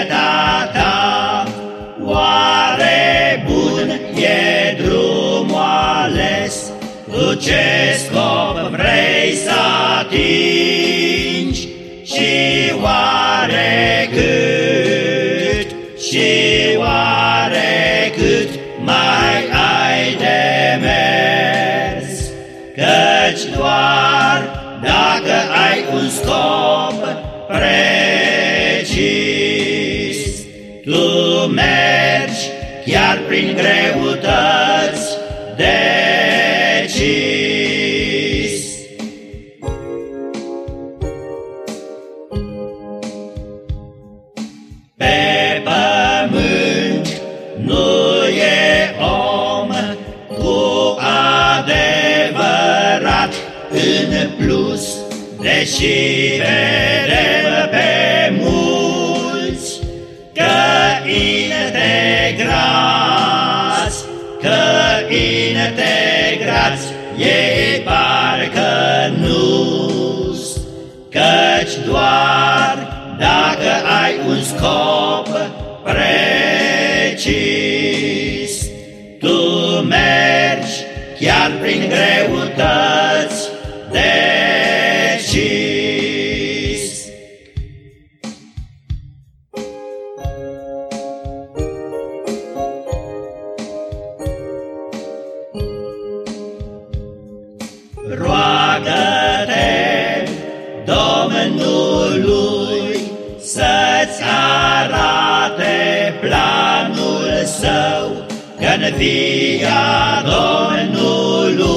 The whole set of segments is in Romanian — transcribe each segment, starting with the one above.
bunătatea. Oare bun e drumul ales? Cu ce scop vrei să atingi? Și oare cât, și oare cât mai ai de mers? Căci doar dacă ai un scop, mergi chiar prin greutăți decis. Pe pământ nu e om cu adevărat în plus, deși vedem pe integrați ei parcă nu căci doar dacă ai un scop precis, tu mergi chiar prin greutăți Roagă-te Domnului să-ți arate planul său, că-n via Domnului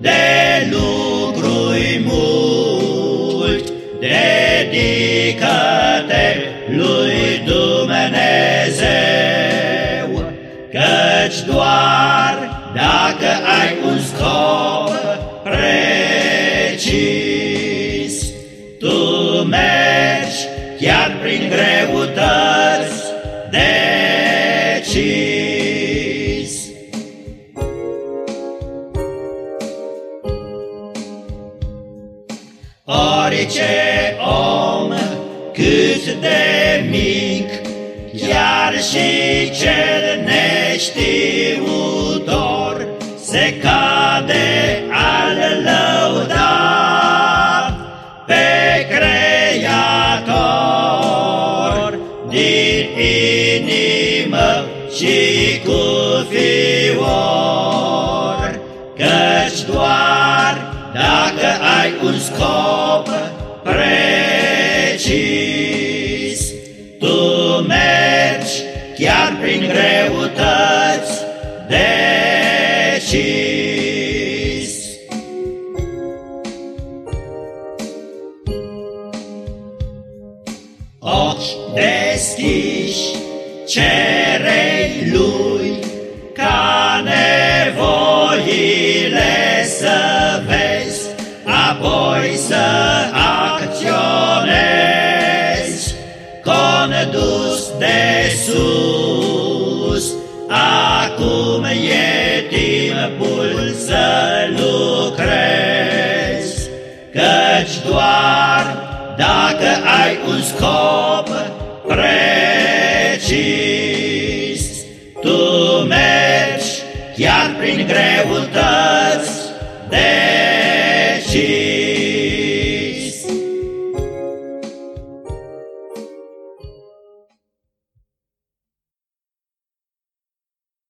de lucrui mult, dedică-te lui Dumnezeu, căci doar mergi chiar prin greutăți decis. Orice om cât de mic, chiar și cel neștiutor, se cade fior, căci doar dacă ai un scop precis, tu mergi chiar prin greutăți decis. Ochi deschiși cerei lui, ca nevoile să vezi, apoi să acționezi, condus de sus. Acum e timpul să lucrezi, căci doar dacă ai un scop precis, prin greutăți decis.